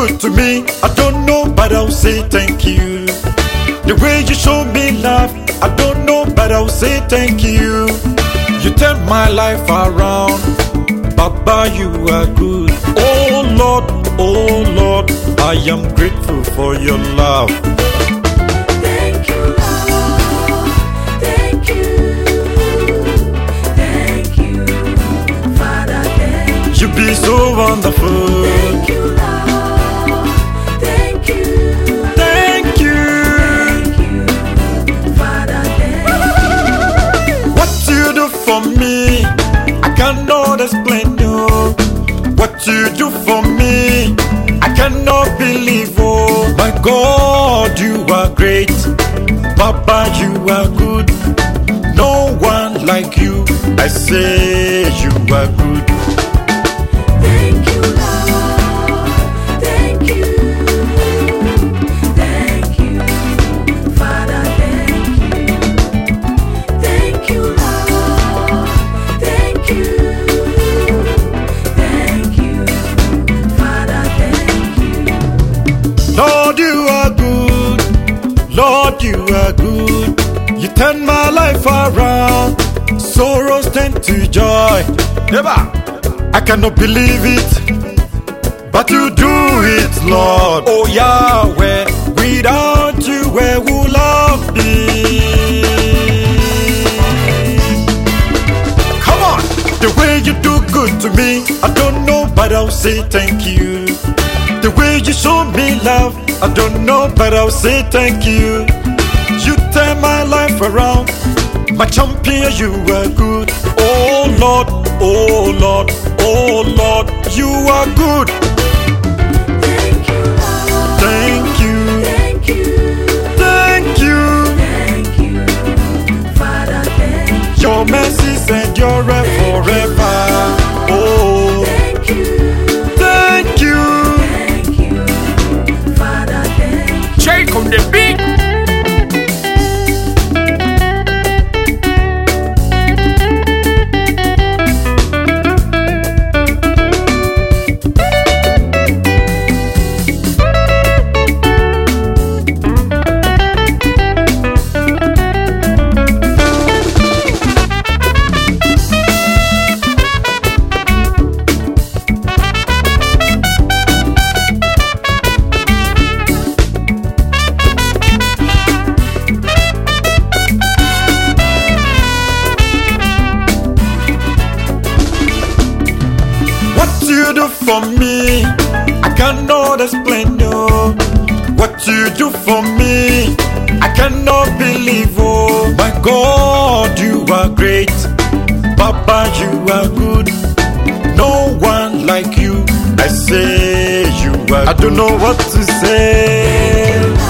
good to me, I don't know, but I'll say thank you. The way you show me love, I don't know, but I'll say thank you. You turn my life around, Baba, you are good. Oh Lord, oh Lord, I am grateful for your love. Thank you, Lord. Thank you. Thank you, Father. Thank you. You be so wonderful. You do for me, I cannot believe. Oh my God, you are great, Papa, you are good. No one like you. I say you are good. Lord, you are good. Lord, you are good. You turn my life around. Sorrows turn to joy. Never. I cannot believe it. But you do it, Lord. Oh, Yahweh. Without you, where would love be? Come on. The way you do good to me, I don't know, but I'll say thank you. You show me love, I don't know, but I'll say thank you. You turn my life around, my champion, you are good. Oh Lord, oh Lord, oh Lord, you are good. Do for me, I cannot explain. No, what you do for me, I cannot believe. Oh my God, you are great, Papa, you are good. No one like you. I say you are. I don't know what to say.